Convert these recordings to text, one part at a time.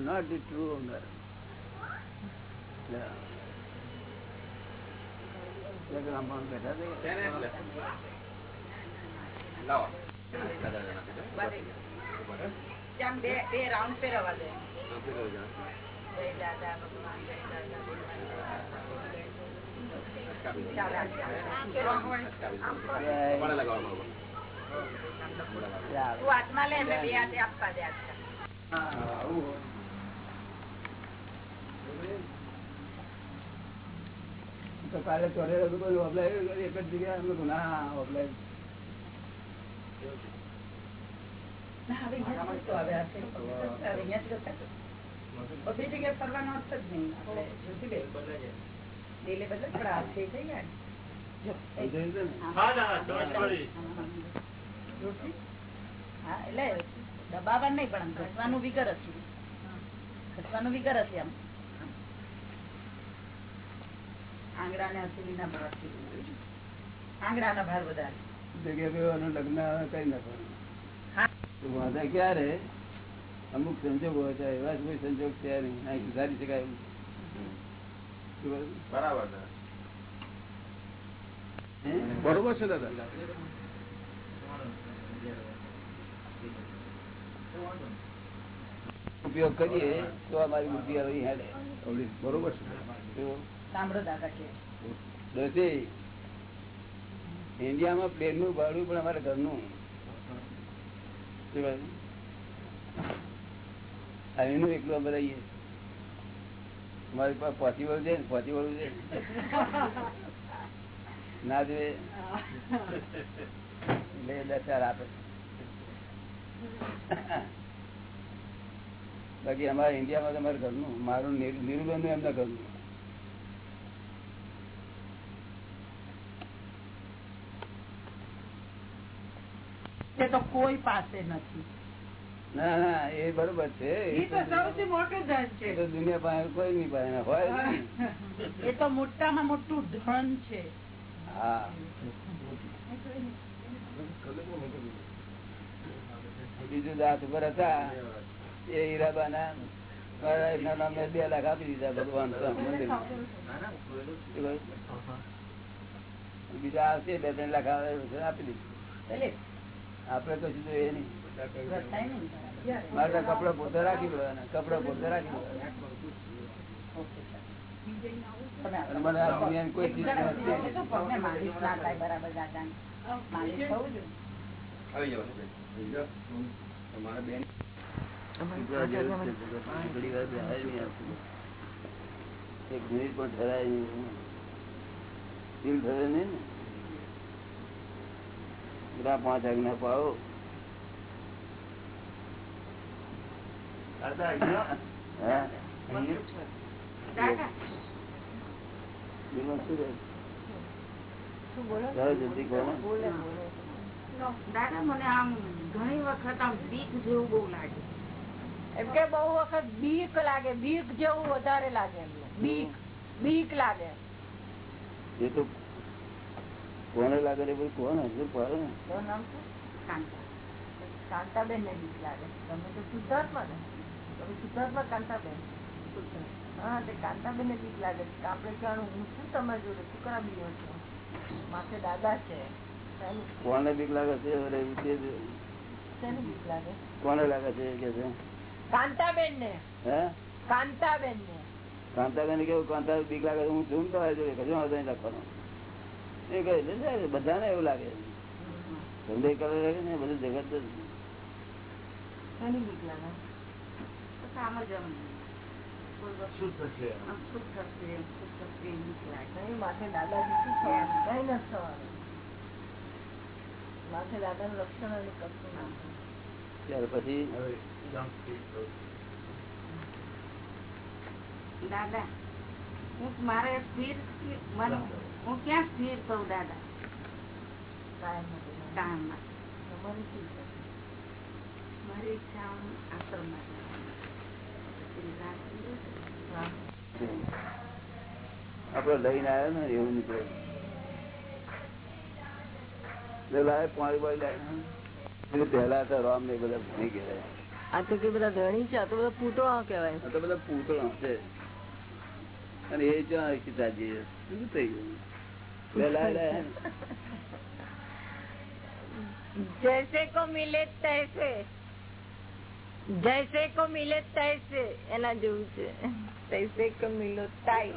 not the true owner. Yeah. એક રામભાણ બેઠા બે બે રાઉન્ડ ફેરવવા દે દાદા ભગવાન દાદા. તું કાલે ચોરે બધું અપલાય એક જ જગ્યાએ અમે ના અપલાય હવે થતું. જગ્યાએ ફરવાનો અર્થ જ નહીં આપણે જ્યોતિબેન. બદલે થઈ ગયા ને. છે ને? એટલે દબાવવા નહીં પણ ઘસવાનું વિગર હશે ઘસવાનું વિગર હશે આમ. આંગળા ને હથેળીના ભાર આંગળાના ભાર વધારે જગ્યા લગ્ન કરી. નાખવાનું વાંધા ક્યારે? અમુક સંજોગો હતા એવા જ કોઈ સંજોગ છે નહીં. સુધારી શકાય એવું? બરાબર બરોબર છે દાદા. ઉપયોગ કરીએ તો અમારી બુદ્ધિ આવી હેડે બરોબર છે. સાંભળો દાદા કે. ઇન્ડિયામાં પ્લેનનું ભાડું પણ અમારે ઘરનું. શું આ એનું એકલું બનાવીએ મારી પાસે પહોંચી વળું છે પહોંચી વળું છે. ના જોઈએ એટલે દસ આપે. બાકી અમારા ઇન્ડિયામાં તમારે ઘરનું, મારું નિરુબેનનું એમના ઘરનું. તો કોઈ પાસે નથી. ના ના એ બરોબર છે. એ એ દુનિયા પાસે કોઈ નહીં પાસે હોય એ તો મોટામાં મોટું ધન છે. હા. બીજું દાંત ઉપર હતા. એ હીરાબા ના મેં બે લાખ આપી દીધા ભગવાન બીજા આવશે બે ત્રણ લાખ આપી દીધું. આપડે કશું જોઈએ નહીં. મારે તો કપડા પોતે રાખી દેવાના કપડા પોતે રાખી દેવાના મને કોઈ ચીજ થાય તમારા બેન. એક મિનિટ પણ ઠરાય દિલ ઠરે નહીં ને? બધા પાંચ આજ્ઞા પાડો. દાદા, દિલમાં શું રહે? શું બોલો? જાઓ જલ્દી કહો ને. બોલે, બોલે. દાદા મને આમ ઘણી વખત આમ બીક જેવું બહુ લાગે એમ કે બહુ વખત બીક લાગે બીક જેવું વધારે લાગે એમ બીક બીક લાગે એ તો કોને લાગે રે ભાઈ કોને હજુ પાડે ને તો નામ શું કાંતા કાંતાબેન ને બીક લાગે તમે તો શુદ્ધાત્મા ને તમે શુદ્ધાત્મા કાંતાબેન. હા તે કાંતાબેન ને બીક લાગે છે આપણે જાણું હું શું તમારી જોડે શું કરાવી છો? માથે દાદા છે. કોને બીક લાગે છે? કોને લાગે છે? કે છે. કાંતાબેન ને હે? કાંતાબેન ને કાંતાબેન કેવું? કાંતા બીક લાગે હું ને તમારી જોડે? કશું લખવાનો એ કહે બધાને એવું લાગે ધંધે કરે ને બધું જગત બીક લાગે? દાદા હું મારે સ્થિર હું ક્યાં સ્થિર થઉં દાદા? કાયમ છે? મારી ઈચ્છા આશ્રમ આશ્રમમાં જવાની. પછી રાત દિવસ રામ. આપડે લઈને આવ્યો ને એવું નીકળે. પેલા પાણી પાણી લાગે તો રામ ને બધા ભણી ગયા. આ તો કે બધા ધણી છે આ તો બધા પૂતળા કહેવાય. આ તો બધા પૂતળા છે. અને એ જ્યાં સીતાજી શું થઈ ગયું? પહેલા જૈસે કો મિલે તૈસે. જૈસે કો મિલે તૈસે એના જેવું છે. તૈસે કો મિલો તાઈ.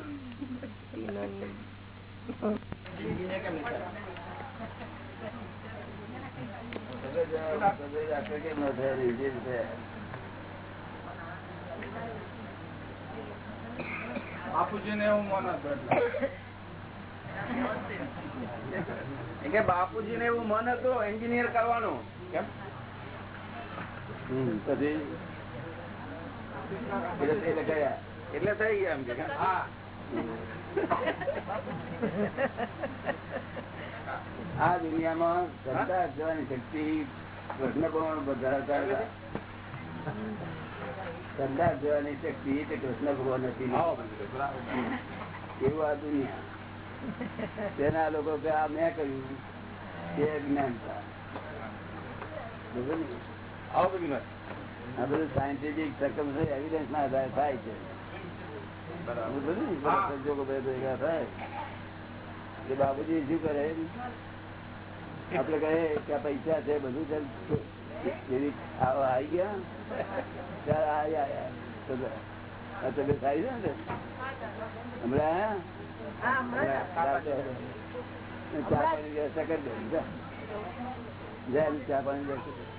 બાપુજી ને એવું મન હતું બાપુજી ને એવું મન હતું એન્જિનિયર કરવાનું. કેમ? પછી એટલે એટલે ગયા. એટલે થઈ ગયા એમ કે હા. આ દુનિયામાં સંતાર જવાની શક્તિ કૃષ્ણ ભગવાન ધરાવતા હતા. સંતાર જવાની શક્તિ તે કૃષ્ણ ભગવાન નથી. એવું આ દુનિયા. તેના લોકો કે આ મેં કહ્યું તે જ્ઞાનતા? આવો બધી વાત આ બધું સાયન્ટિફિક સકમ એવિડન્સ ના આધારે થાય છે બરાબર બરોબર ને? બધા હા. સંજોગો બધા ભેગા થાય કે બાબુજી શું કરે આપડે કહે કે આ પૈસા છે બધું છે એવી આવો આવી ગયા ચાલ આયા, આયા. તો આ તબિયત સારી છે ને હમણાં આયા? હા, હમણાં જ. ચા પાણી વ્યવસ્થા કરી દે જા. જા એની ચા પાણી વ્યવસ્થા કર.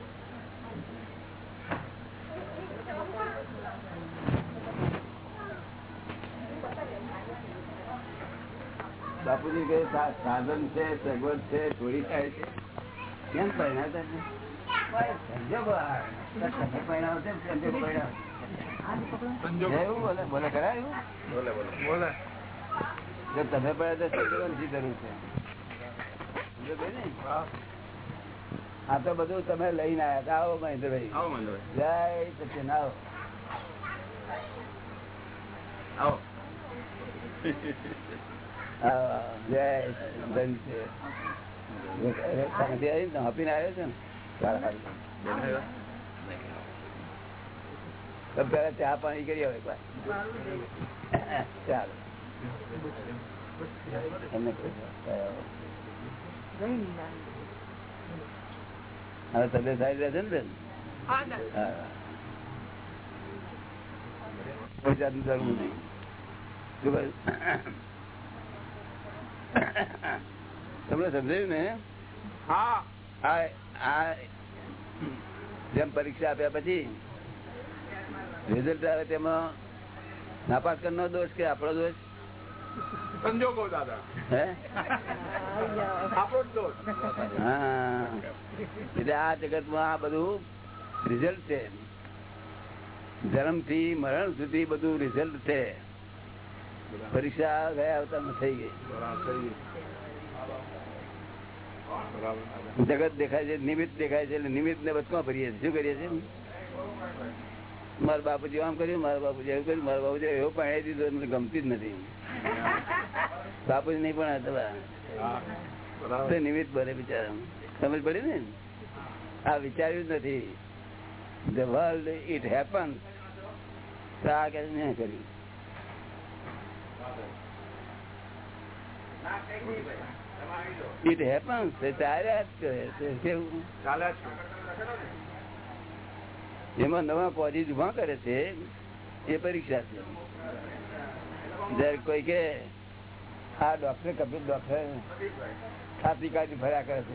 બાપુજી કે સાધન છે સગવડ છે થોડી થાય છે. કેમ પરિણાવતા છે? તમે પડ્યા તો જરૂર છે? સમજો ભાઈ ને? હા. આ તો બધું તમે લઈને આવ્યા હતા. આવો મહેન્દ્રભાઈ. આવો મંદભાઈ જય સચિન આવો. આવો. ચા પાણી કરી આવે ચાલો. એમને. હવે તબિયત સારી રહેશે ને બેન? કોઈ જાતનું જરૂર નહીં? તમને સમજાયું ને? હા. આ આ જેમ પરીક્ષા આપ્યા પછી રિઝલ્ટ આવે તેમાં નાપાસ કરનો દોષ કે આપણો દોષ? સંજોગો દાદા. એટલે આ જગતમાં આ બધું રિઝલ્ટ છે. જન્મથી મરણ સુધી બધું રિઝલ્ટ છે. પરીક્ષા ગયા આવતા થઈ ગઈ. જગત દેખાય છે નિમિત્ત દેખાય છે એટલે નિમિત્ત ને વચમાં ભરીએ છીએ. શું કરીએ છીએ? મારા બાપુજી આમ કર્યું મારા બાપુજી એવું કર્યું મારા બાપુજી એવો પાણી દીધો મને ગમતી જ નથી. બાપુજી નહીં પણ હતા હા તે બરાબર. નિમિત્ત ભરે બિચારા સમજ પડી ને? આ વિચાર્યું જ નથી. ધ વર્લ્ડ ઇટ હેપન આ કે મેં કર્યું? ઇટ હેપન્સ ચાલ્યા જ કરે છે. કેવું? ચાલે છે. એમાં નવા કોઝિસ ઊભા કરે છે એ પરીક્ષા છે. જયારે કોઈ કે આ ડોક્ટર કપિલ ડોક્ટર છાતી કાઢી ફર્યા કરે છે.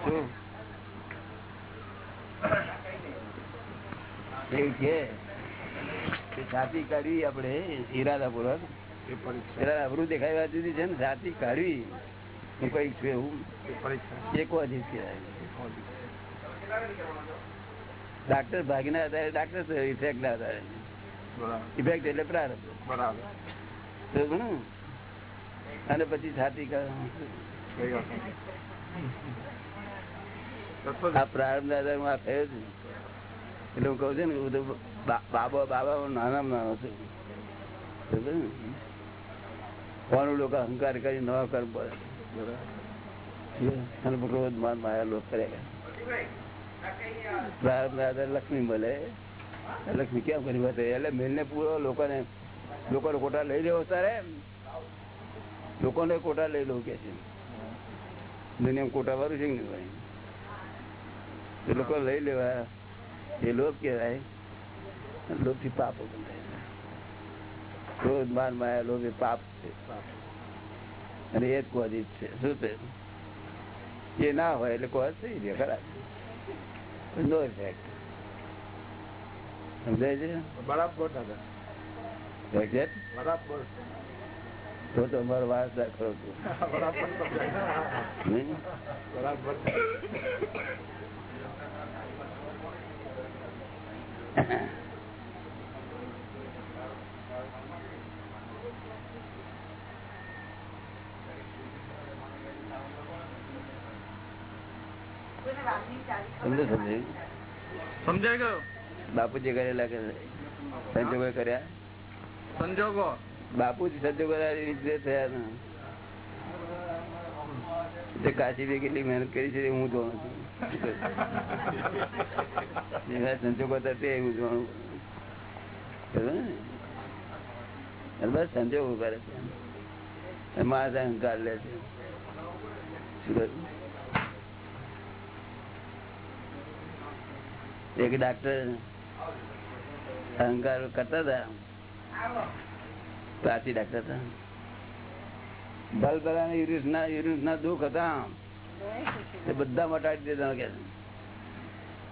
શું? એવું છે કે છાતી કાઢવી આપડે ઈરાદા પૂર્વક એ પરીક્ષા પેલા અબરું દેખાડવા જુદી છે ને છાતી કાઢવી હું કઈ છું એવું. એ પરીક્ષા એ કોઝિસ કહેવાય ડાક્ટર ભાગીના આધારે ડાક્ટર ઇફેક્ટ ના આધારે ઇફેક્ટ એટલે પ્રારંભ. બરાબર. અને પછી છાતી આ પ્રારંભ દાદા હું આ થયો છું. એટલે હું કઉ છું ને બધું બાબા બાબા હું નાનામાં નાનો છું. કોનું લોકો અહંકાર કરી નવા પડે. બરાબર. અને ક્રોધ માન માયા લોક કરે. પ્રારબ્ધના દાદા લક્ષ્મી મળે. લક્ષ્મી કેમ કરી વાત એટલે મેલને પૂરો લોકોને લોકોને કોટા લઈ લેવો તારે લોકોને કોટા લઈ લો કે છે? દુનિયામાં કોટા વાળું છે નહીં ભાઈ? એ લોકો લઈ લેવા. એ લોભ કહેવાય. લોભથી પાપ ક્રોધ માન માયા લોભ પાપ છે. અને એ જ કોઝિટ છે. શું છે? એ ના હોય એટલે કોઝ થઈ જાય ખરા. નો ઇફેક્ટ સમજાય છે? બરાબર તો તો અમારો વારસદાર ખરો છું બરાબર નહીં? બરાબર કોઈને વાતની ચાલી સમજો સમજાયું સમજાય ગયો? બાપુજી કરેલા કે સંજોગો કર્યા? સંજોગો? બાપુજી સંજોગો થયા તે કાશી કેટલી મહેનત કરી છે હું જોઉં છું. એના સંજોગો હતા તે હું જોઉં ને? બસ સંજોગો કરે છે. મારા ત્યાં અહંકાર લે છે? એક ડાક્ટર અહંકાર કરતા હતા? પ્રાચી ડાક્ટર હતા? ભલભલા યુરિસ ના યુરિસ ના દુઃખ હતા એ બધા મટાડી દીધા કે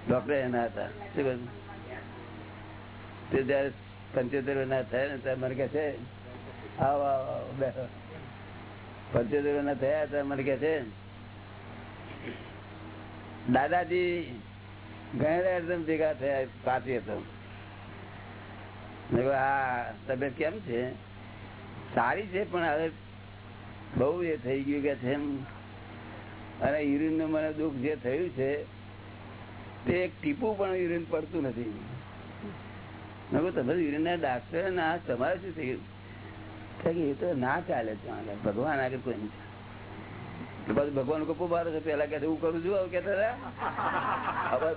ડોક્ટર એના હતા. શું કહ્યું? તે જયારે પંચોતેર ના થયા ને ત્યારે મને કે છે, આવો આવો બેસો પંચોતેર ના થયા ત્યારે મને કે છે, દાદાજી ગયા એકદમ ભેગા થયા, પાછી હતો. આ તબિયત કેમ છે? સારી છે, પણ હવે બહુ એ થઈ ગયું કે છે અને યુરિનનું મને દુઃખ જે થયું છે, તે એક ટીપું પણ યુરિન પડતું નથી. તમે યુરિન ના ડાક્ટર ના તમારે શું થયું? એ તો ના ચાલે. ભગવાન આગળ કોઈ નહીં ભગવાન ગપો પુબારો છો પેલા કે હું કરું છું હવે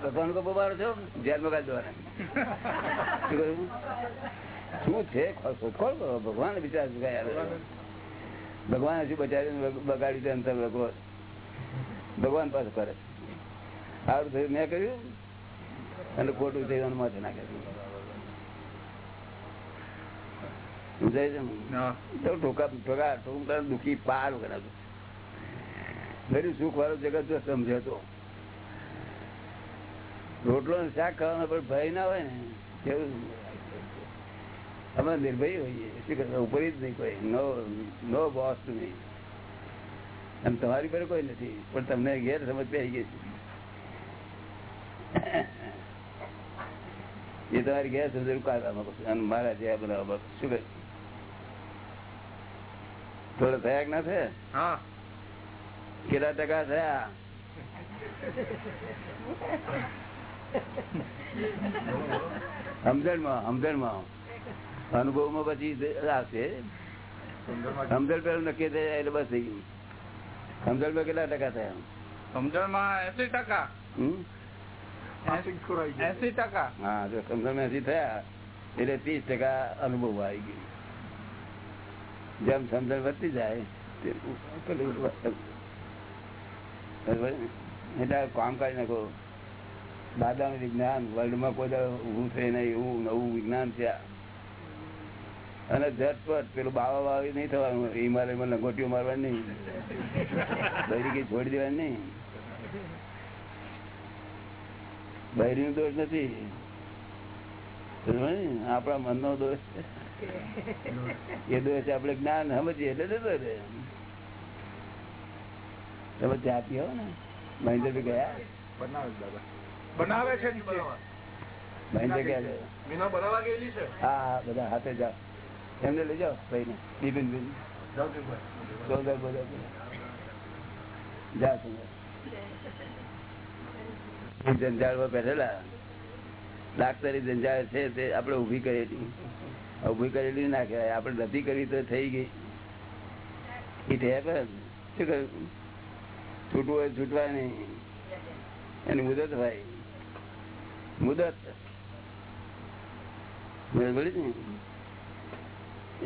ભગવાન ગપો પુબારો છો ધ્યાન મગા દ્વારા શું છે? શોધખોળ કરો ભગવાન કાંઈ ભગવાન હજુ બચાવી બગાડી દે અંતર ભગવાન. ભગવાન પાસે કરે સારું થયું મેં કર્યું. અને ખોટું થયું માથે નાખે સમજાય છે ટોકા ઠોકા ઠોકા દુખી પાર કરાતું ઘરે સુખ વાળું જગત જો સમજે રોટલો ને શાક ખાવાનો પણ ભય ના હોય ને, કેવું? અમે નિર્ભય હોઈએ, શું કરતા ઉપર જ નહીં કોઈ, નો નો બોસ નહીં. એમ તમારી પર કોઈ નથી, પણ તમને ઘેર સમજ પડી ગઈ છે. એ તમારી ઘેર સમજ કાઢવામાં કહું અને મારા જે બનાવવા શું કહે? થોડા થયા ના થયા? હા. કેટલા ટકા થયા સમજણમાં સમજણમાં અનુભવમાં પછી આવશે સમજણ પેલું નક્કી થઈ જાય એટલે બસ થઈ ગયું સમજણમાં કેટલા ટકા થયા સમજણમાં એસી ટકા હમ? એસી ટકા હા જો સમજણમાં એસી થયા એટલે ત્રીસ ટકા અનુભવ આવી ગયો જેમ સમજણ વધતી જાય તેમ પેલું કામ કરી નાખો. દાદાનું વિજ્ઞાન, વર્લ્ડમાં કોઈ ઊભું થઈ નહીં, એવું નવું વિજ્ઞાન છે. અને ઝટપટ પેલું બાવા બાવી નહીં થવાનું, હિમાલયમાં લંગોટીઓ મારવાની નહીં. બૈરી કઈ છોડી દેવાની નહીં. બૈરી નો દોષ નથી. આપણા મનનો દોષ. એ દોષ આપણે જ્ઞાન સમજીએ એટલે જતો રહે તમે ચા પીઓ ને? મહેન્દ્ર ગયા. બનાવે દાદા. બનાવે છે. મહેન્દ્ર ગયા? બનાવવા ગયેલી છે? હા બધા હાથે જાઓ. એમને લઈ જાઓ ભાઈને બિપિન બિન સોંદર બધા જા જંજાળમાં બેઠેલા. ડાક્ટરી જંજાળ છે તે આપણે ઊભી કરેલી. ઊભી કરેલી ના કહેવાય. આપણે નથી કરી તો થઈ ગઈ. ઇટ હેપન શું કહ્યું? છૂટવું હોય છૂટવા નહીં. એની મુદત ભાઈ મુદત.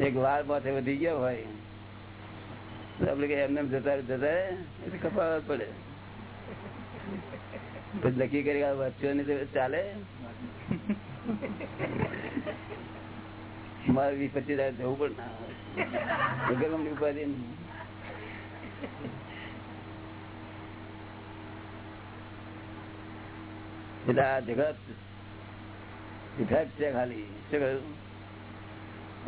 એક વાર પાસે વધી ગયા હોય એમને જતા જતા એટલે કપાવવા પડે. પછી નક્કી કરી આ નહીં તો ચાલે? મારે વીસ પચીસ હજાર જવું ના અમને ઉપાધિ એટલે આ જગત ઇફેક્ટ છે ખાલી. શું કહ્યું?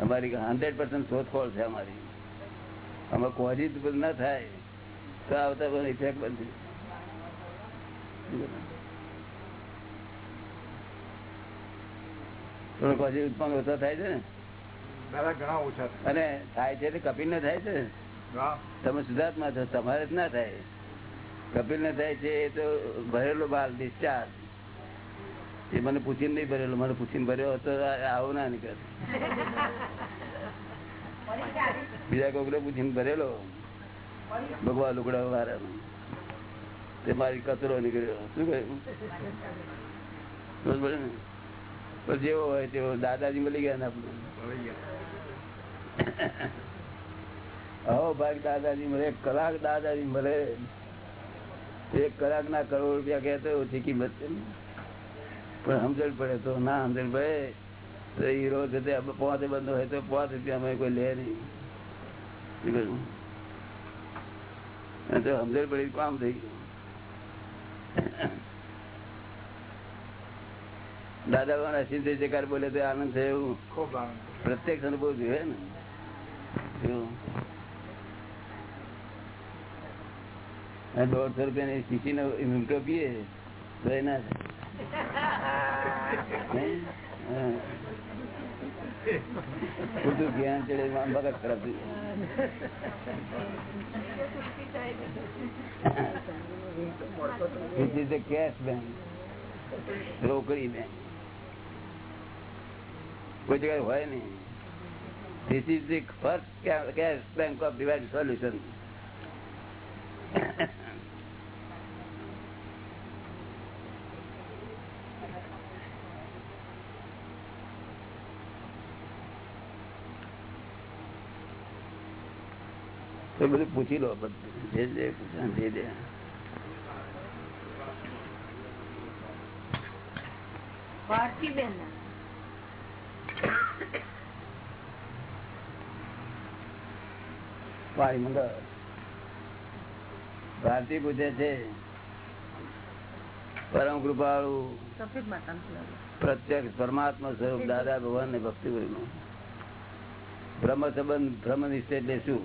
અમારી હંડ્રેડ પર્સન્ટ શોધખોળ છે અમારી. અમે કોજી ના થાય તો આવતા પણ ઇફેક્ટ બનશે થોડું ઉત્પન્ન ઓછો થાય છે ને? ઘણા ઓછા અને થાય છે કપિલ ને થાય છે તમે સુધાર્થમાં છો તમારે જ ના થાય. કપિલ ને થાય છે એ તો ભરેલો બાલ ડિસ્ચાર્જ એ મને પૂછીને નહીં ભરેલો, મને પૂછીને ભર્યો હતો આવો ના નીકળે બીજા કોકડે પૂછીને ભરેલો. ભગવાન લુગડા વાળાનો તે મારી કચરો નીકળ્યો. શું કહ્યું? જેવો હોય તેવો. દાદાજી મળી ગયા ને આપણે. હો ભાઈ, દાદાજી મળે કલાક દાદાજી મળે એક કલાક ના કરોડ રૂપિયા કહેતો ઓછી કિંમત છે ને. પણ સમજણ પડે તો ના સમજણ પડે. તો હીરો પોતે બંધ હોય તો પોત રૂપિયા અમે કોઈ લે નહીં. સમજણ પડી કામ થઈ ગયું. દાદા ભગવાન અસીમ જયકાર બોલે તો આનંદ છે એવું. પ્રત્યક્ષ અનુભવ જોઈએ ને? દોઢસો રૂપિયા ની શીશી નો મીઠો પીએ તો એના. ખોટું જ્ઞાન ચડે ભગત તરફ થઈ is. રોકડી બેંક કોઈ જગ્યાએ હોય નહીં. This is the first cash bank of divide solution તો બધું પૂછી લો બધું. જે જે જે ભારતી પૂછે છે પરમ કૃપાળુ સફેદ માતા પ્રત્યક્ષ પરમાત્મા સ્વરૂપ દાદા ભગવાન ને ભક્તિ બ્રહ્મ સંબંધ બ્રહ્મ નિશ્ચય એટલે શું?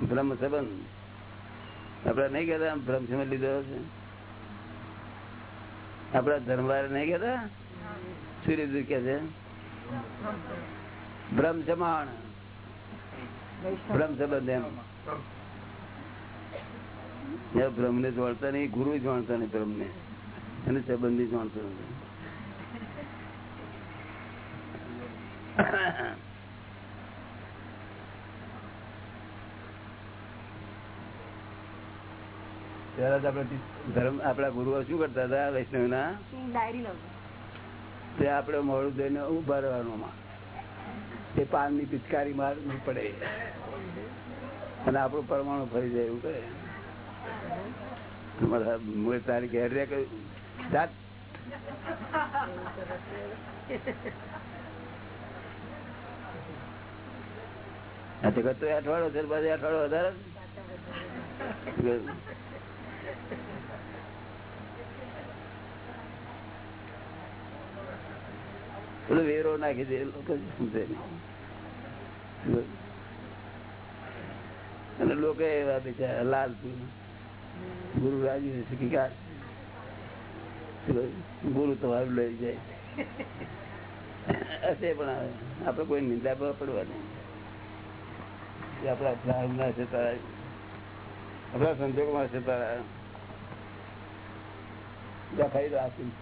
બ્રહ્મ સંબંધ આપડે નહીં કેતા બ્રહ્મ સંબંધ લીધો છે? આપડા ધર્મવાર નહીં કેતા શું લીધું કે છે? બ્રહ્મ સમાણ બ્રહ્મ સંબંધ એમ. બ્રહ્મ ને જોડતા નહીં ગુરુ જાણતા નહીં બ્રહ્મ ને અને સંબંધી જાણતો નથી. ત્યારે આપડે ધર્મ આપડા ગુરુઓ શું કરતા હતા? વૈષ્ણવ ના તે આપડે મોડું દઈને ઊભા રહેવાનું તે પાનની પિચકારી મારવી પડે. અને આપણું પરમાણુ ફરી જાય એવું કહે. મૂળ તારી ઘેર રે કહ્યું જાત જગત તો અઠવાડો છે પછી અઠવાડો વધારે. વેરો નાખી દે લોકો સમજે. અને લોકો એવા બિચારા, લાલ ગુરુ રાજી શીખી ગુરુ તમારું લઈ જાય. હશે પણ આપડે કોઈ નિંદા પર પડવા નહીં આપડા ધ્યાન ના છે તારા. આપડા સંજોગમાં છે તારા. ખાઈ દો આપી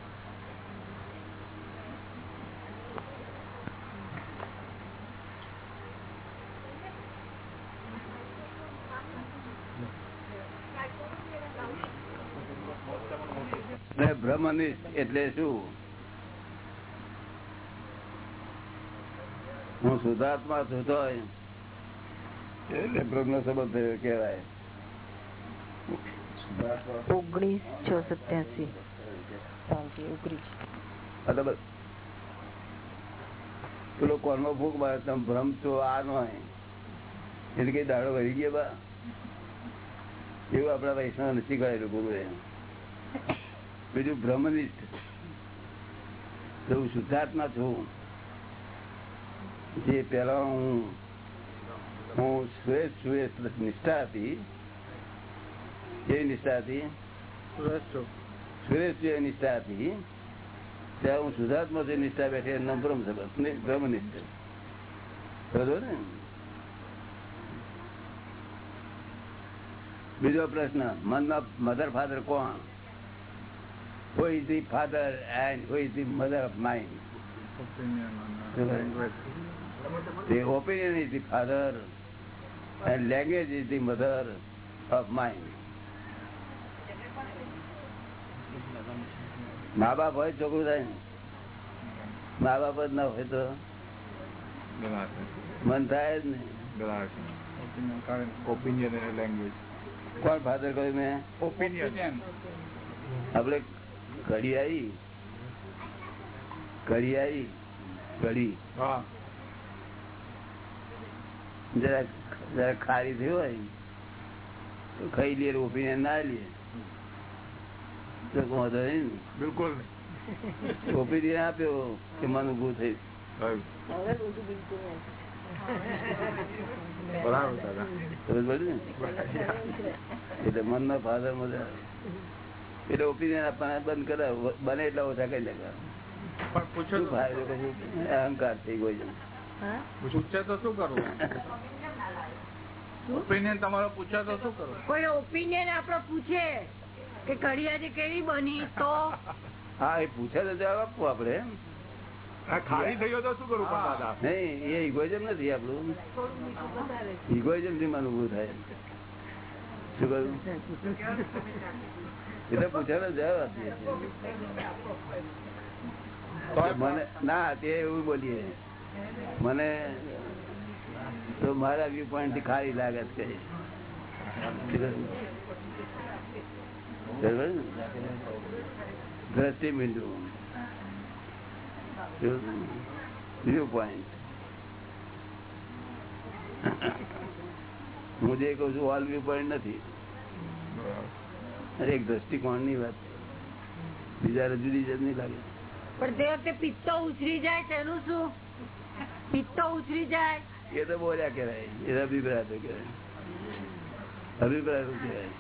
ને બ્રહ્મનિષ્ઠ એટલે શું? હું શુદ્ધાત્મા છું તો એટલે બ્રહ્મ સંબંધ કેવાય ઓગણીસ છ. સત્યાસી ઓગણીસ પેલો ફૂક મારે તમે ભ્રમ છો આ નો એટલે કઈ દાડો વહી ગયા બા? એવું આપડા વૈષ્ણવ નથી કરેલું ગુરુએ. બીજું બ્રહ્મનિષ્ઠ. તો હું શુદ્ધાત્મા છું. જે પેલા હું હું શ્વેત શ્વેત નિષ્ઠા હતી. કેવી નિષ્ઠા હતી? સુરેશ જે નિષ્ઠા હતી ત્યાં હું શુદ્ધાત્મા જે નિષ્ઠા બેઠી એનું નામ બ્રહ્મ સંબંધ બ્રહ્મનિષ્ઠ. બરોબર ને? બીજો પ્રશ્ન મનના મધર ફાધર કોણ? Who is the father and who is the mother of mind? The opinion is the father and language is the mother of mind. મા બાપ હોય છોકરું થાય ને મા બાપ જ ના હોય તો મન થાય જ ને ઓપિનિયન કોણ ફાધર કહ્યું મેં ઓપિનિયન આપડે ઘડી આવી ઘડી આવી ઘડી જરા જરા ખારી થયું હોય તો ખાઈ લઈએ રોપીને ના લઈએ. વાંધો નહીં ને. બિલકુલ ઓપિનિયન આપ્યો કે મન ઉભું થઈ એટલે મન ના ફાધર મધર એટલે ઓપિનિયન આપવાના બંધ કરે બને એટલા ઓછા કરી નાખવા અહંકાર થઈ ગયો છે પૂછે. તો શું કરવું ઓપિનિયન તમારો પૂછે તો શું કરવું કોઈ ઓપિનિયન આપડે પૂછે કે કડિયાજી કેવી બની તો? હા એ પૂછે તો જવાબ આપવો આપડે આ ખાલી થયો તો શું કરવું પણ દાદા. નહીં એ ઇગોઇઝમ નથી આપણું. ઇગોઇઝમથી મન ઉભું થાય. શું કહ્યું એ તો પૂછે તો જવાબ આપીએ છીએ. મને ના તે એવું બોલીએ. મને તો મારા વ્યૂ પોઈન્ટથી ખાલી લાગે છે? દ્રષ્ટિ બિંદુ વ્યૂ પોઈન્ટ હું જે કઉ છું ઓલ વ્યૂ પોઈન્ટ નથી અરે એક દ્રષ્ટિકોણની વાત બીજા જુદી જ નહીં લાગે. પણ તે વખતે પિત્તો ઉછરી જાય તેનું શું? પિત્તો ઉછરી જાય. એ તો બોલ્યા કહેવાય. એ અભિપ્રાય તો કહેવાય. અભિપ્રાય શું કહેવાય?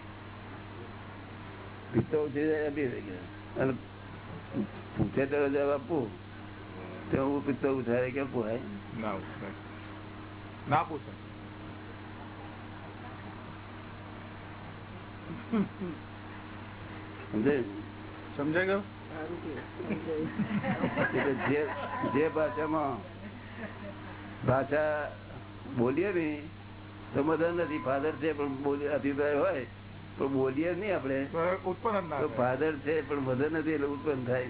પિત્તો ઉછરી જાય અભિપ્રાય કહેવાય. અને પૂછે તો જવાબ આપવું તો હું પિત્તો ઉછારે કે પોહાય ના પૂછે. ના પૂછે. સમજાય? ગયો? જે ભાષામાં ભાષા બોલીએ ને તો મધર નથી. ફાધર છે પણ અભિપ્રાય હોય પણ બોલીએ નહીં આપણે. ઉત્પન્ન તો ફાધર છે પણ મધર નથી એટલે ઉત્પન્ન થાય?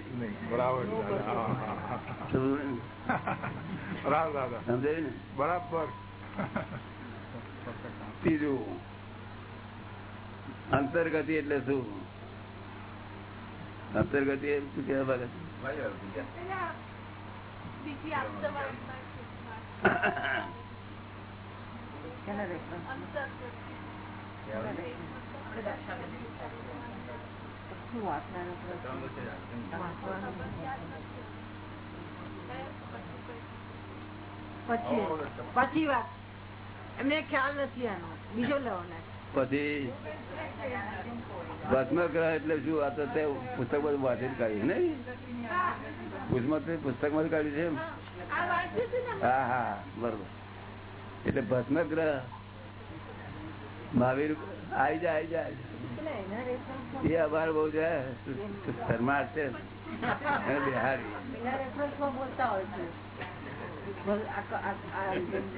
બરાબર સમજાયું ને? બરાબર. ત્રીજું. અંતર્ગતિ એટલે શું? અંતર્ગતિ એ શું કહેવા માંગે પછી વાત. એમને ખ્યાલ નથી આનો. બીજો લેવાનો પછી ભસ્મગ્રહ એટલે શું? આ તો તે પુસ્તક બધું વાંચીને કાઢ્યું ને? પુસ્તક પુસ્તકમાંથી કાઢ્યું છે હા હા, બરોબર. એટલે ભસ્મગ્રહ મહાવીર આવી જાય આવી જાય. એ અભાર બહુ છે બિહારી હોય છે. આ-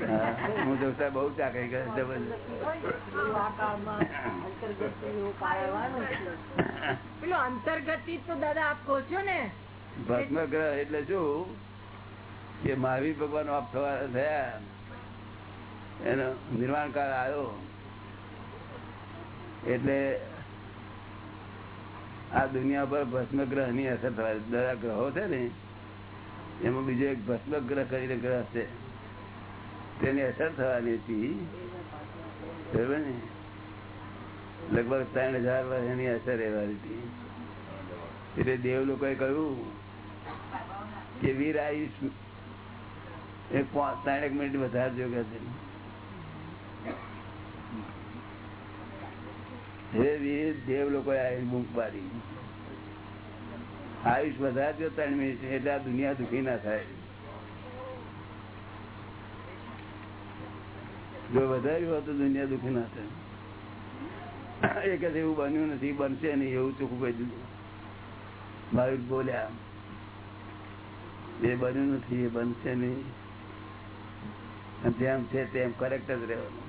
હા, જોતા બહુ ચાકરી પેલો અંતર્ગતિ તો દાદા આપ કહો છો ને ભસ્મ એટલે શું? કે મહાવીર ભગવાન આપ થવા થયા એનો નિર્માણ કાળ આવ્યો. એટલે આ દુનિયા પર ભસ્મ ગ્રહની અસર થવા દરેક ગ્રહો છે ને એમાં બીજો એક ભસ્મ ગ્રહ કરીને ગ્રહ છે. તેની અસર થવાની હતી. બરોબર ને? લગભગ ત્રણ હજાર વર્ષ એની અસર રહેવાની હતી. એટલે દેવ લોકોએ કહ્યું કે વીર આયુષ એ પાંચ ત્રણેક મિનિટ વધારજો કે હે વીર, દેવ લોકોએ આયુષ મૂક પાડી. આયુષ વધારજો ત્રણ મિનિટ એટલે આ દુનિયા દુઃખી ના થાય. જો વધાર્યું હોત તો દુનિયા દુઃખી ના થાય. એ જ એવું બન્યું નથી બનશે નહીં એવું ચોખ્ખું કહી દીધું ભાવિક બોલ્યા. એ બન્યું નથી એ બનશે નહીં. જેમ છે તેમ કરેક્ટ જ રહેવાનું?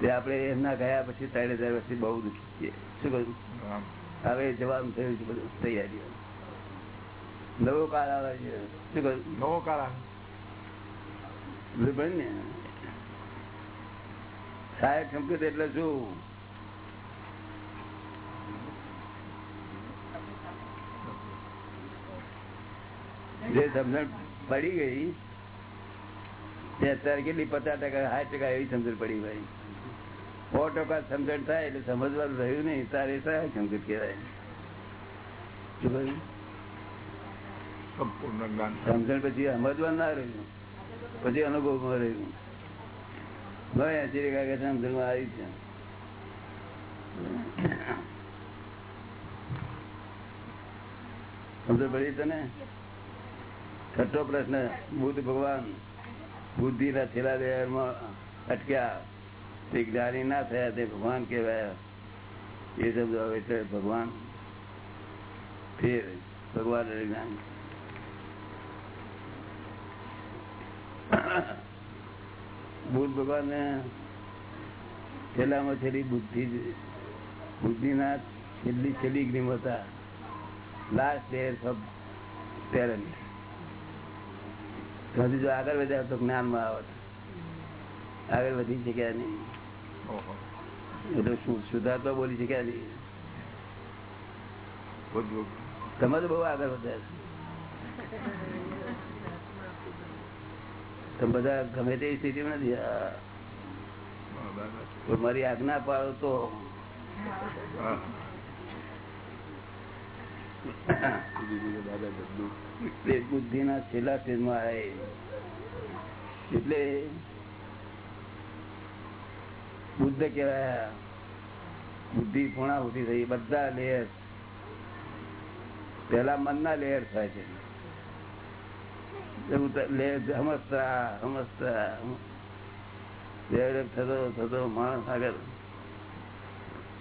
તે આપણે એમના ગયા પછી ત્રણ હજાર વર્ષથી બહુ દુઃખી છીએ. શું કહ્યું. હવે જવાનું થયું છે બધું તૈયારીઓ. નવો કાળ આવે છે. શું કહ્યું નવો કાળ આવે. ને? સાહેબ સંકેત એટલે શું? જે સમજણ પડી ગઈ તે અત્યારે કેટલી પચાસ ટકા સાઠ ટકા એવી સમજણ પડી ભાઈ સો ટકા સમજણ થાય એટલે સમજવાનું રહ્યું નહીં. તારે સહાયક સમજણ કહેવાય? સમજણ પછી સમજવા ના રહ્યું. પછી અનુભવમાં રહ્યું. ભાઈ હજી કાકે સમજણમાં આવી છે. સમજ પડી તને? છઠ્ઠો પ્રશ્ન બુદ્ધ ભગવાન બુદ્ધિ ના છેલ્લા દેહમાં અટક્યા. તે જ્ઞાની ના થયા તે ભગવાન કહેવાય. એ શબ્દ આવે એટલે ભગવાન, ફેર, ભગવાન અને જ્ઞાન. બુદ્ધ ભગવાન ને છેલ્લામાં છેલ્લી બુદ્ધિ બુદ્ધિ ના છેલ્લી છેલ્લી ગ્રીમ હતા લાસ્ટ ડેર ઓફ પેરેન્ટ હજુ જો આગળ વધ્યા તો જ્ઞાનમાં આવત આગળ વધી શક્યા નહીં. ઓહો એટલે શું સુધાર બોલી શક્યા તમે તો બહુ આગળ વધ્યા તમે બધા ગમે તેવી સ્થિતિમાં નથી મારી આજ્ઞા પાડો તે. બુદ્ધિ ના છેલ્લા સ્ટેજમાં આવે એટલે બુદ્ધ કેવાય બુદ્ધિ પૂર્ણાહુતિ થઈ, બધા લેયર પેલા મનના લેયર થાય છે. એવું તો સમજતા સમજતા ડેવલપ થતો થતો માણસ આગળ.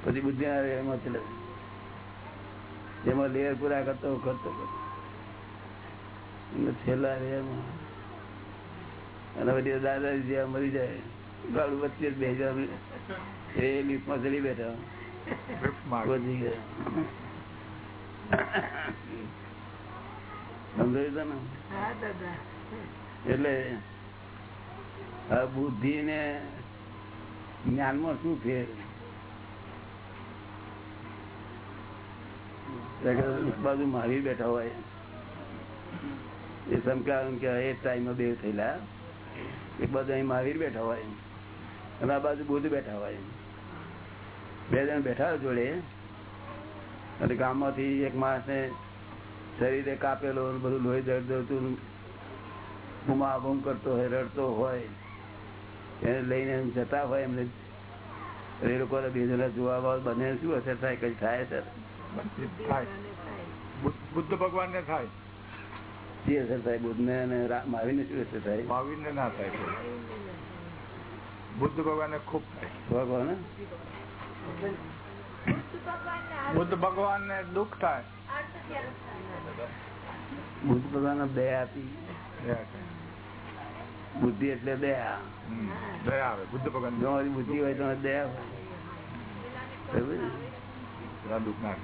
પછી બુદ્ધિ ના લેયરમાં ચલે. એમાં લેયર પૂરા કરતો કરતો છેલ્લા લેયરમાં અને પછી દાદાજી જ્યાં મરી જાય ગાડું વચ્ચે બે એ લીફમાં ચડી બેઠા. પહોંચી ગયા. સમજાયું તને એટલે બુદ્ધિ ને જ્ઞાનમાં શું ફેર? બાજુ મારી બેઠા હોય. એ સમકારણ કે એ ટાઈમ બે થયેલા. એ બધા અહીં મહાવીર બેઠા હોય. અને આ બાજુ બુદ્ધ બેઠા હોય. બે જણ બેઠા જોડે. અને ગામમાંથી એક માણસને શરીરે કાપેલો બધું લોહી દર્દતું બુમા બૂમ કરતો હોય રડતો હોય. એને લઈને એમ જતા હોય એમને એ લોકો બીજા જોવા બાબત બને શું અસર થાય કઈ થાય સર બુદ્ધ ભગવાન ને થાય. જે અસર થાય બુદ્ધ ને અને મહાવીર ને શું અસર થાય? મહાવીર ને ના થાય. બુદ્ધ ભગવાન ને ખૂબ થાય. ભગવાન? બુદ્ધ ભગવાન ને દુઃખ થાય. બુદ્ધ ભગવાન દયા આપી. બુદ્ધિ એટલે દયા. દયા આવે બુદ્ધ ભગવાન તમારી બુદ્ધિ હોય તો દયા હોય. દુઃખ ના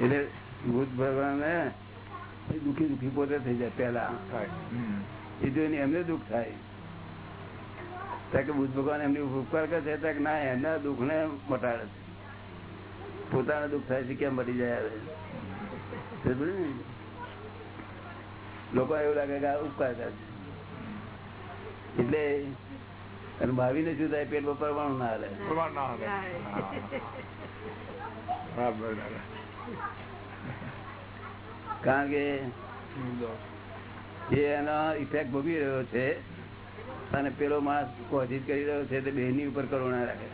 એટલે બુદ્ધ ભગવાન ને દુઃખી દુઃખી પોતે થઈ જાય પેલા એ જો એમને દુઃખ થાય. કે બુદ્ધ ભગવાન એમની ઉપકાર કરે છે ત્યાં ના એમના દુઃખ ને મટાડે છે. પોતાના દુઃખ થાય છે કેમ મટી જાય આવે લોકો એવું લાગે કે ઉપકાર કરે છે. એટલે અને ભાવીને શું થાય પેટ પર પરમાણુ ના હાલે. પ્રમાણ ના કારણ કે એ એનો ઇફેક્ટ ભોગવી રહ્યો છે અને પેલો માણસ કોશિશ કરી રહ્યો છે તે બેની ઉપર કરુણા રાખે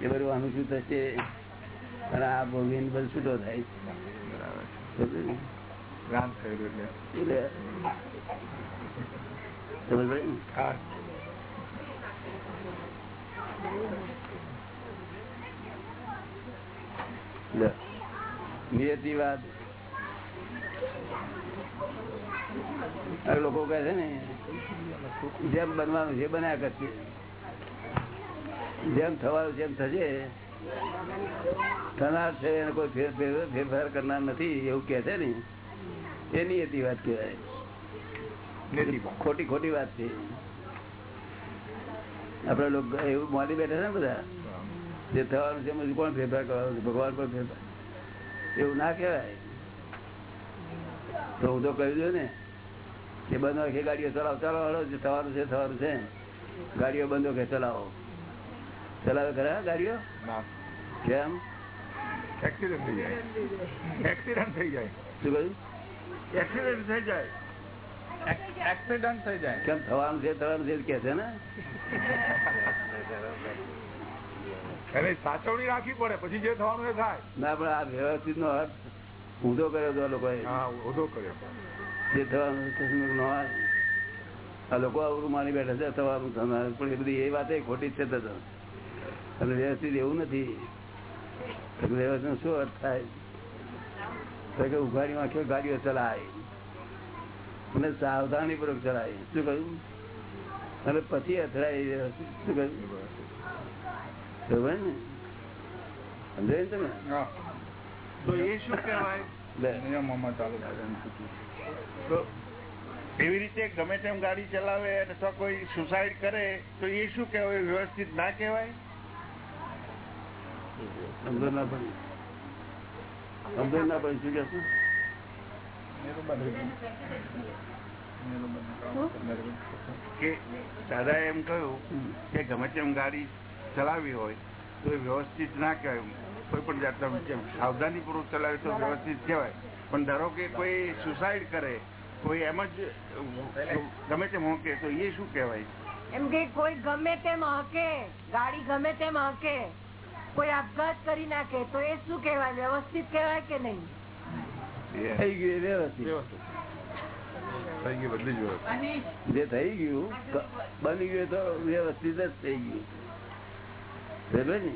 એ બધું આનું શું થશે? અને આ ભોગવીને બધું છૂટો થાય નિયતિ સમજ્યું ને? જ્ઞાન થયેલું એટલે એટલે સમજ પડી ને? હા લે. નિયતિવાદ આ લોકો કહે છે ને જેમ બનવાનું છે બન્યા કરશે જેમ થવાનું જેમ થશે થનાર છે એને કોઈ ફેર- ફેર- ફેરફાર કરનાર નથી એવું કે છે ને. એ નિયતિ વાત કહેવાય. ખોટી ખોટી વાત છે. આપડે લોકો એવું મોડી બેઠા છે ને બધા જે થવાનું છે એમાં કોણ ફેરફાર કરવાનું છે? ભગવાન પણ ફેરફાર. એવું ના કહેવાય. તો હું તો કહ્યું ને કે બંધ કે ગાડીઓ ચલાવો ચલાવો હળો થવાનું છે થવાનું છે. ગાડીઓ બંધો કે ચલાવો. ચલાવે ખરા ગાડીઓ? કેમ? એક્સિડન્ટ થઈ જાય. એક્સિડન્ટ થઈ જાય. શું કહ્યું? એક્સિડન્ટ થઈ જાય. એક્સિડન્ટ થઈ જાય. કેમ થવાનું છે થવાનું છે કે છે ને? સાચવણી રાખવી પડે પછી જે થવાનું એ થાય. ના પણ આ વ્યવસ્થિત નો અર્થ ઊંધો કર્યો હતો લોકોએ. હા ઓધો કર્યો. જે થવાનું ન આવે આ લોકો આવડું માની બેઠા છે થવાનું થવાનું પણ એ બધી એ વાત ખોટી છે તો અને વ્યવસ્થિત એવું નથી. વ્યવસ્થિત શું અર્થ થાય? કે ઉઘાડીમાં આખી ગાડીઓ ચલાય. અને સાવધાની પૂર્વક ચલાય. શું કહ્યું? અને પછી અથડાય વ્યવસ્થિત. શું કહ્યું? ને? સમજાય ને તમે? તો એ શું કહેવાય? તો એવી રીતે ગમે તેમ ગાડી ચલાવે અથવા કોઈ સુસાઇડ કરે તો એ શું કહેવાય? વ્યવસ્થિત ના કહેવાય? સમજો ના પડી સમજો ના પડી શું કહેશું? કે દાદા એમ કહ્યું કે ગમે તેમ ગાડી ચલાવી હોય તો એ વ્યવસ્થિત ના કહેવાય કોઈ પણ જાતના સાવધાની પૂર્વક ચલાવે તો વ્યવસ્થિત કહેવાય. પણ ધારો કે કોઈ સુસાઇડ કરે કોઈ એમ જ ગમે તેમ હોકે તો એ શું કહેવાય? એમ કે કોઈ ગમે તેમ હકે ગાડી ગમે તેમ હકે કોઈ આપઘાત કરી નાખે તો એ શું કહેવાય? વ્યવસ્થિત કહેવાય કે નહીં? થઈ ગયું વ્યવસ્થિત. થઈ ગઈ બધી જે થઈ ગયું બની ગયું તો વ્યવસ્થિત જ થઈ ગયું. ને?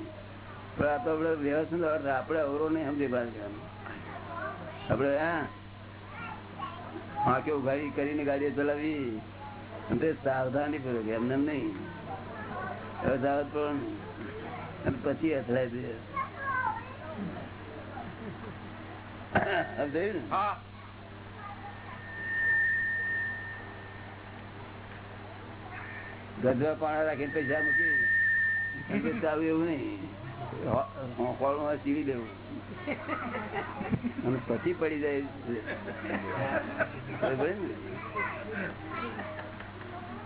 પણ આ તો આપડે વ્યવસ્થિત અર્થ આપડે અવરો નહીં સમજી પાડે આપડે હા. કેવું ગાડી કરીને ગાડીઓ ચલાવી. અને સાવધાની પૂર્વક એમને એમ નહીં. હવે સાવધ પણ અને પછી અથડાય દે હા. ગજવા પાણા રાખીને પૈસા મૂકી. ચાલુ એવું નહીં. હોળમાં સીવી દેવું. અને પછી પડી જાય.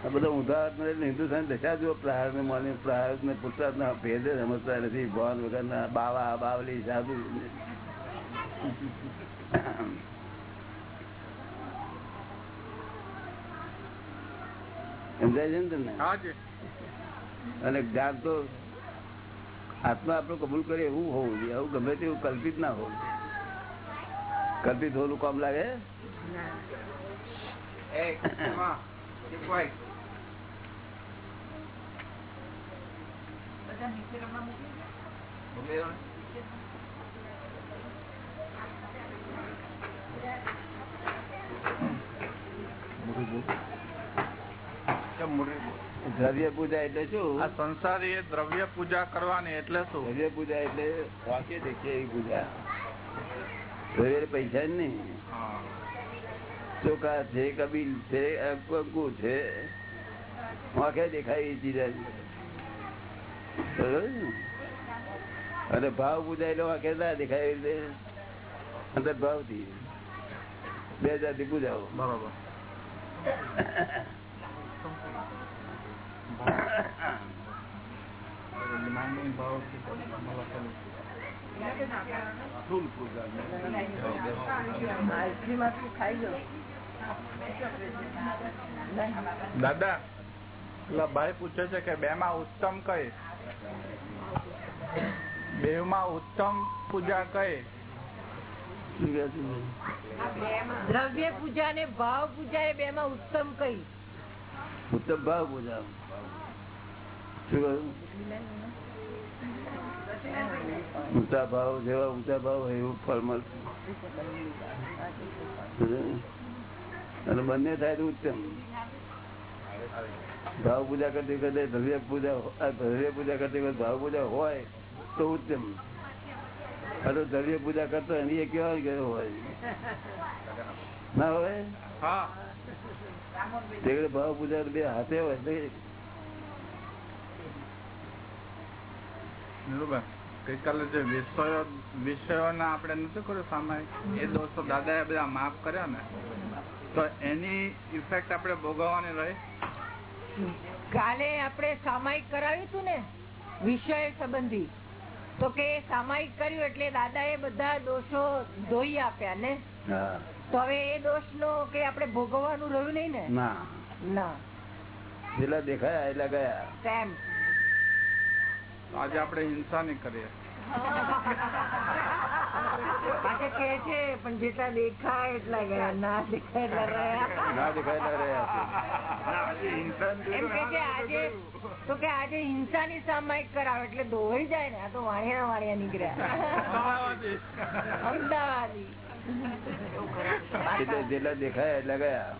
આ બધા ઊંધા હિન્દુસ્તાન દશા જુઓ પ્રહાર ને માની પ્રહાર ને પુરસાદ ના ભેદ સમજતા નથી ભગવાન વગર ના બાવા બાવલી સાધુ. સમજાય છે ને તમને? અને જ્ઞાન તો આત્મા આપણું કબૂલ કરે એવું હોવું જોઈએ. આવું ગમે તેવું કલ્પિત ના હોવું કલ્પિત હોવું કામ લાગે? મોટી બોલ? દ્રવ્ય પૂજા એટલે શું? આ સંસારી એ દ્રવ્ય પૂજા કરવાની એટલે શું? દ્રવ્ય પૂજા એટલે વાંકે દેખે એવી પૂજા. દ્રવ્ય પૈસા જ નહીં. ચોખા છે કબીલ છે કંકુ છે. વાંખે દેખાય એ ચીજ અને ભાવ પૂજા એટલે વાંખે ના દેખાય એટલે અંદર ભાવથી બે જાતિ પૂજાઓ. બરોબર સ્થૂલ પૂજા આઈસ્ક્રીમ આટલું ખાઈ લો દાદા એટલે ભાઈ પૂછે છે કે બે માં ઉત્તમ કઈ? બે માં ઉત્તમ પૂજા કઈ? દ્રવ્ય પૂજા ને ભાવ પૂજા એ બે માં ઉત્તમ કઈ? ઉત્તમ ભાવ પૂજા. ઊંચા ભાવ જેવા ઊંચા ભાવ હોય એવું ફળ મળશે. અને બંને થાય તો ઉત્તમ ભાવ પૂજા કરતી વખતે દ્રવ્ય પૂજા આ પૂજા કરતી વખતે ભાવ પૂજા હોય તો ઉત્તમ આ તો પૂજા કરતો એની એ કેવા ગયો હોય. ના હોય? ભાવ પૂજા બે હાથે હોય તો નિરૂબેન ગઈકાલે જે વિષયો વિષયોના આપણે નથી કર્યું સામાયિક એ દોસ્તો દાદાએ બધા માફ કર્યા ને. તો એની ઇફેક્ટ આપણે ભોગવવાની રહી. કાલે આપણે સામાયિક કરાવ્યું હતું ને વિષય સંબંધી. તો કે સામાયિક કર્યું એટલે દાદા એ બધા દોષો ધોઈ આપ્યા ને. તો હવે એ દોષ નો કે આપણે ભોગવવાનું રહ્યું નહીં ને? ના. ના. જેટલા દેખાયા એટલા ગયા. આજે આપણે હિંસા નહીં કરીએ. પાછા કે છે પણ જેટલા દેખાય એટલા ગયા ના દેખાય રહ્યા. ના દેખાય રહ્યા છે. કે આજે તો કે આજે હિંસાની સામાયિક કરાવે એટલે દોવાઈ જાય ને આ તો વાણિયા વાણિયા નીકળ્યા. અમદાવાદી. જેટલા દેખાય એટલા ગયા.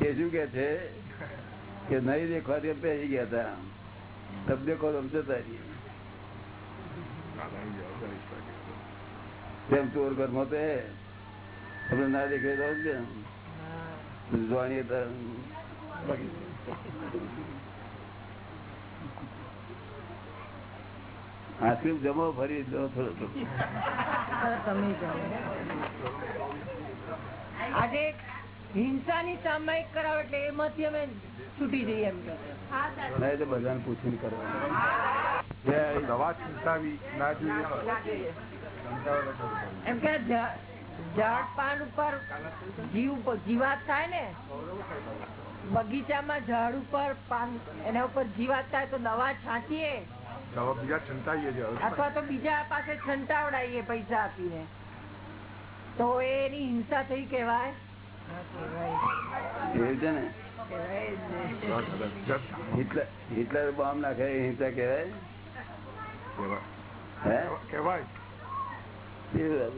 એ શું કે છે? કે નહીં દેખવાથી પહેરી ગયા હતા. તબ દેખો તો જતા રહીએ તેમ ચોર ઘરમાં તો આપણે ના દેખાય તો જ ને. આઈસ્ક્રીમ જમો ફરી દો થોડો થોડો. તમે આજે હિંસાની સામાયિક કરાવે એટલે એમાંથી અમે છૂટી જઈએ એમ કે છે. ના એ તો બધાને પૂછીને કરવાનું. દવા ચિંતાવી ના જોઈએ. એમ કે ઝાડ પાન ઉપર જીવ જીવાત થાય ને બગીચામાં ઝાડ ઉપર પાન એના ઉપર જીવાત થાય તો દવા છાંટીએ. બીજા ચિંતાવીએ અથવા તો બીજા પાસે છંટાવડાવીએ પૈસા આપીને. તો એની હિંસા થઈ કેવાય એવું છે ને. હિટલર હિટલર બોમ્બ નાખે હિંસા કહેવાય? હે? કેવાય જ. હિટલર.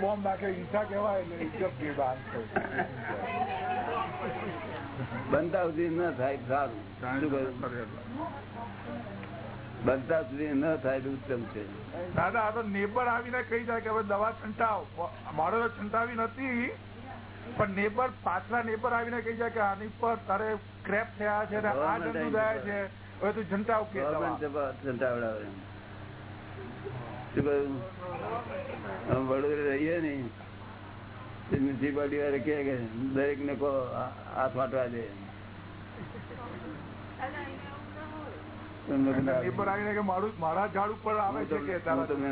બોમ્બ નાખે હિંસા વિભાગ બનતા સુધી ન થાય સારું? બનતા સુધી ન થાય તો ઉત્તમ છે. દાદા આ તો નેબર આવીને કહી જાય કે હવે દવા છંટાવ. મારો તો છંટાવી નથી પણ નેબર પાછલા નેબર આવીને કહી જાય કે આની પર તારે ક્રેપ થયા છે ને આ જંતુ થયા છે. હવે તું છંટાવ કે છંટાવડાવે. શું કહ્યું? વડોદરા રહીએ ને મ્યુનિસિપાલિટી વાળા કે દરેક ને કહો હાથ વાટવા દે.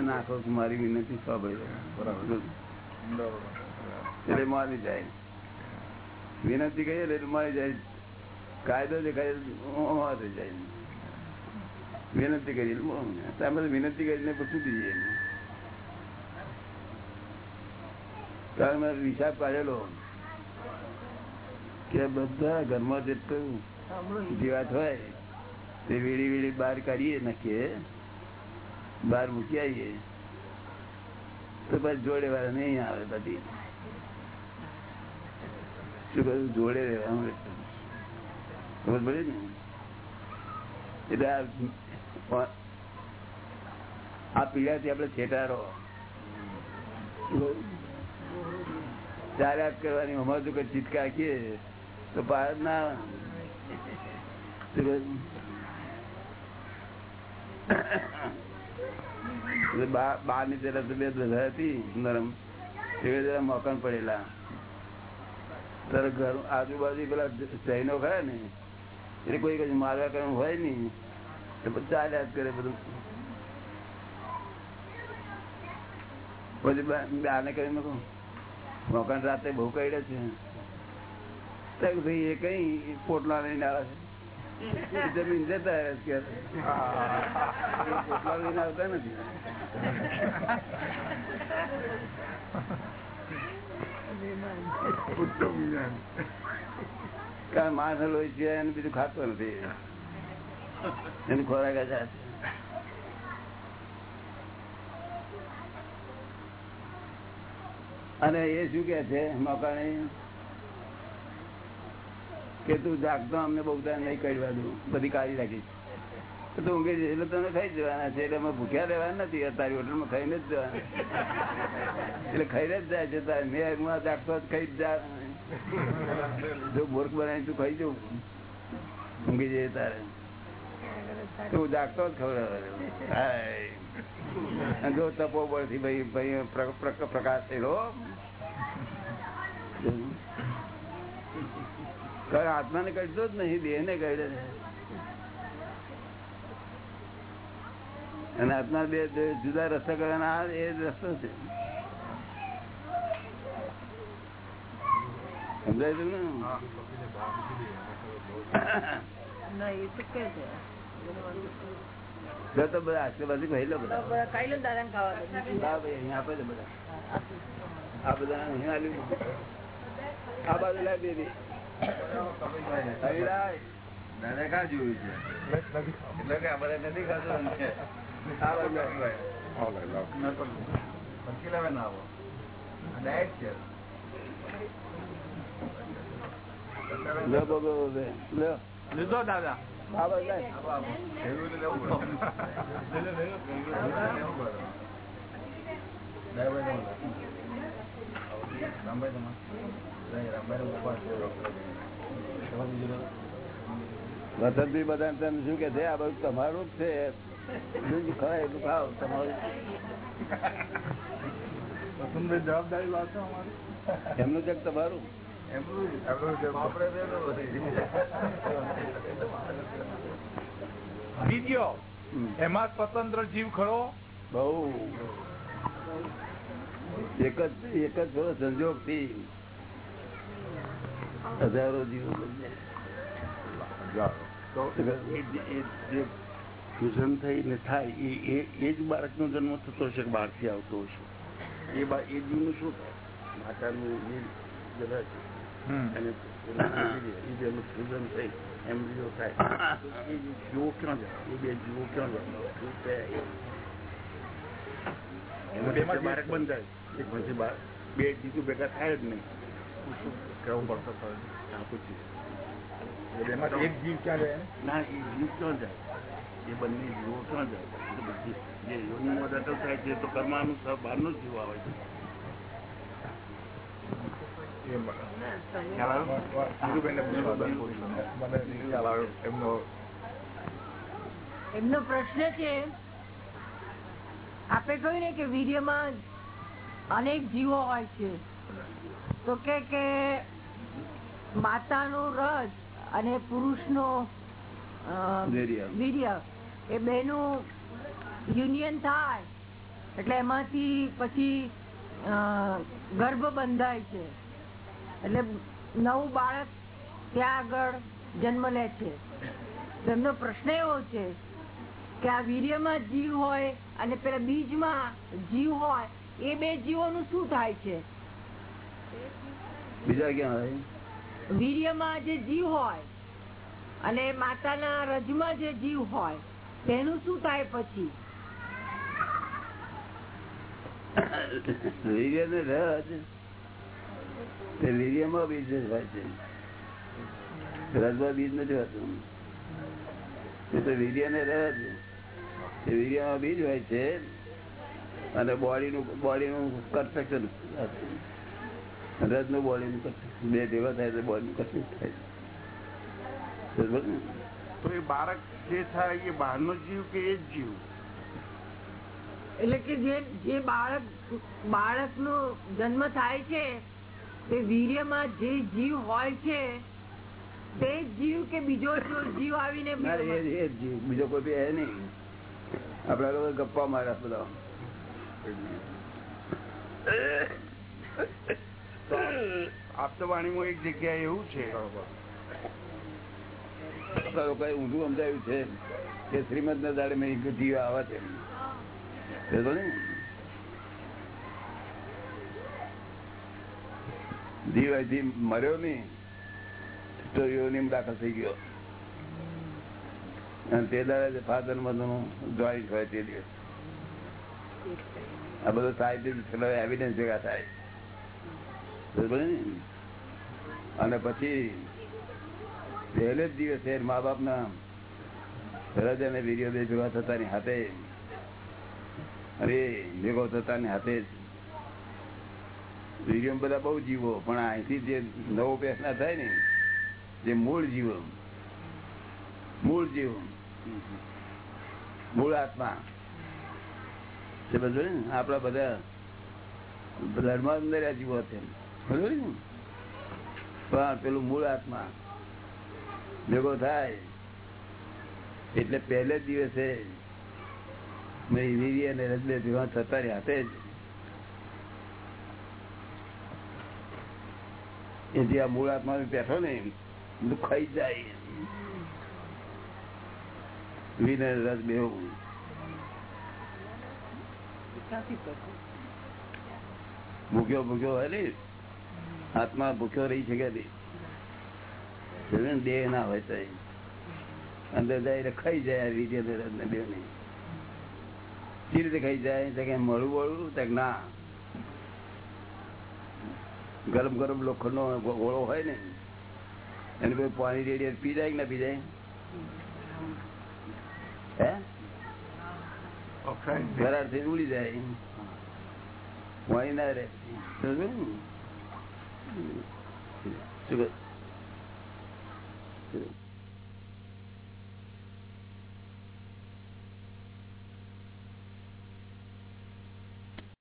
નાખો મારી વિનંતી એટલે મારી જાય. વિનંતી કહીએ એટલે મારી જાય. કાયદો દેખાય થઈ જાય. વિનંતી કરી તમે વિનંતી કરીને પૂછી કારણ મેં હિસાબ કાઢેલો. કે બધા ઘરમાં જેટલું જીવાત હોય વીડી વીડી બહાર કાઢીએ નક્કી બહાર મૂકી આવીએ. તો પછી જોડે વાળા નહીં આવે બધી. શું કહ્યું? જોડે રહેવાનું ખબર પડે ને? એટલે આ- પીડાથી આપડે છેટારો ચાર હાથ કરવાની અમારે તો કઈ ચીટકા કીએ તો બહાર ના આવે. શું કહ્યું? એટલે બા- બારની તરફ બે હતી નરમ એ જરા મોકન પડેલા તારે ઘર આજુબાજુ પેલા જૈનો ખરા ને એટલે કોઈ કઈ મારવા કરવાનું હોય નહીં તો ચાલ્યા જ કરે બધું પછી આને કરી મૂકું મોકન રાતે બહુ કઈડે છે ભાઈ એ કઈ પોટલા લઈને આવે છે જમીન જતા આવતા નથી માણસ લોહી છે એને બીજું ખાતો નથી એનું ખોરાક. અને એ શું કે છે મોકાણી કે તું જાગતો અમને બહુ તારે નહીં કરવા દઉં. બધી કાઢી રાખીશ ઊંઘી જઈશ એટલે તને ખાઈ જવાના એટલે ભૂખ્યા રહેવાના નથી તારી હોટલમાં ખાઈને જ જવાના. એટલે ખાઈને જ જાય છે, તારે જાગતો ખાઈ જ જા બોર્ક બનાવી તું ખાઈ જવું ઊંઘી જઈએ તારે. તું જાગતો જ ખબર જો તપોબળથી ભાઈ ભાઈ પ્ર- પ્ર- પ્રકાશ થયેલો. આત્માને કઢતો જ નહીં દેહ ને કઢે અને આત્મા બે જુદા રસ્તા કરવાના આ એ જ રસ્તો છે. સમજાય તું ને તો બધા આશીર્વાદ બધા ખાઈ ભાઈ અહીંયા આપે છે બધા. આ બધા અહીંયા આ બાજુ લાવ. દાદા કા જોયું છે એટલે કે આપણે નથી બાજુ લાવ. પછી લાવે ના આવો ડાયટ છે. લીધો દાદા આ વસંતભાઈ બધા તમે શું કે છે આ બધું તમારું જ છે. બીજું એટલું ખાઓ તમારું. વસંતભાઈ જવાબદારી લાવશો અમારી? એમનું જગ તમારું. એમાં સ્વતંત્ર જીવ ખરો? બહુ. એક જ એક જ સંજોગથી હજારો જીવો. તો એ જે- ફ્યુઝન થઈને થાય એ એ એ જ બાળકનો જન્મ થતો હશે બહારથી આવતો હશે? એ બા એ જીવનું શું થાય? માતાનું જે જરા છે અને એ જેનું ફ્યુઝન થઈ એમ્બ્રિયો થાય એ જીવો ક્યાં જાય? એ બે જીવો ક્યાં જાય? એ? બાળક બંધાય. એક પછી બે જીતું ભેગા થાય જ નહીં. કેવું પડતો આ પૂછ્યું એમાં એક જીવ ક્યાં રહે ના એ જીવ ક્યાં જાય? એ બંને જીવો ક્યાં જાય? એ બધી. જે યોનિમાં દાખલ થાય છે તો કર્માનુસાર બહારનો જીવ આવે છે. એમનો પ્રશ્ન છે આપણે કહ્યું ને કે વીર્યમાં અનેક જીવો હોય છે. તો કે કે માતાનો રજ અને પુરુષનો નો વીર્ય. એ બેનું યુનિયન થાય. એટલે એમાંથી પછી ગર્ભ બંધાય છે. એટલે નવું બાળક ત્યાં આગળ જન્મ લે છે. એમનો પ્રશ્ન એવો છે કે આ વીર્યમાં જીવ હોય અને પેલા બીજમાં જીવ હોય એ બે જીવોનું શું થાય છે? બીજા ક્યાં હોય? વીર્યમાં જે જીવ હોય અને માતાના રજમાં જે જીવ હોય, તેનું શું થાય પછી? વીર્ય ને રજ તે વીર્યમાં બીજ હોય છે. રજમાં બીજ નથી હોતું. એ તો વીર્ય ને રજ એ વીર્યમાં બીજ હોય છે. અને બોડીનું બોડીનું કન્સ્ટ્રક્શન રજનું બોડીનું કશું બે ભેગા થાય તો બોડીનું કશું થાય. તો એ બાળક જે થાય એ બહારનો જીવ કે એ જ જીવ? એટલે કે જે જે બાળક બાળકનો જન્મ થાય છે તે વીર્યમાં જે જીવ હોય છે તે જીવ કે બીજો જો જીવ આવીને ના, એ જીવ. બીજો કોઈ બી હે નહીં. આપડા લોકો ગપ્પા માર્યા બધા. આપતવાણીમાં એક જગ્યાએ એવું છે. લોકોએ ઊંધું સમજાયું છે કે શ્રીમદ ના દાડે મેં એક જીવ આવે છે? જીવ અહીંથી મર્યો નહીં તો યોનિમ દાખલ થઈ ગયો. અને તે દાડે ફાધર મધરનું જોઈન્ટ હોય તે દિવસ. આ બધું સાહિત્ય એવિડન્સ ભેગા થાય? અને પછી પહેલે જ દિવસે મા બાપ ના રજ અને વીર્યો બે ભેગા થતાની હાથે અરે, ભેગો થતાની હાથે જ. વીર્યો બધા બહુ જીવો, પણ અહીંથી જે નવો પેસના થાય ને, જે મૂળ જીવો, મૂળ જીવ, મૂળ આત્મા. આપડા બધા બ્લડમાં અંદર જીવો છે ને પણ પેલું મૂળ આત્મા ભેગો થાય. એટલે પહેલે દિવસે મેં વીર્ય અને રજબે ભેગા થતા રહ્યા હાથે જ. એથી આ મૂળ આત્મા બેઠો ને દુખાઈ જાય વીર અને રસ બેવું મૂક્યો ભૂખ્યો હોય ને? આત્મા ભૂખ્યો રહી શકે નહીં? દેહ ના હોય તો. અંદર જાય એટલે ખાઈ જાય આ વીર્ય ને રસ ને બેવ રીતે ખાઈ જાય તો કે મળું વળું તો કે ના. ગરમ ગરમ લોખંડ નો ગોળો હોય ને એને કોઈ પાણી રેડી પી જાય કે ના પી જાય? હે? ઘરારથી ઉડી જાય. પાણી ના રે. સમજ્યો ને? શું?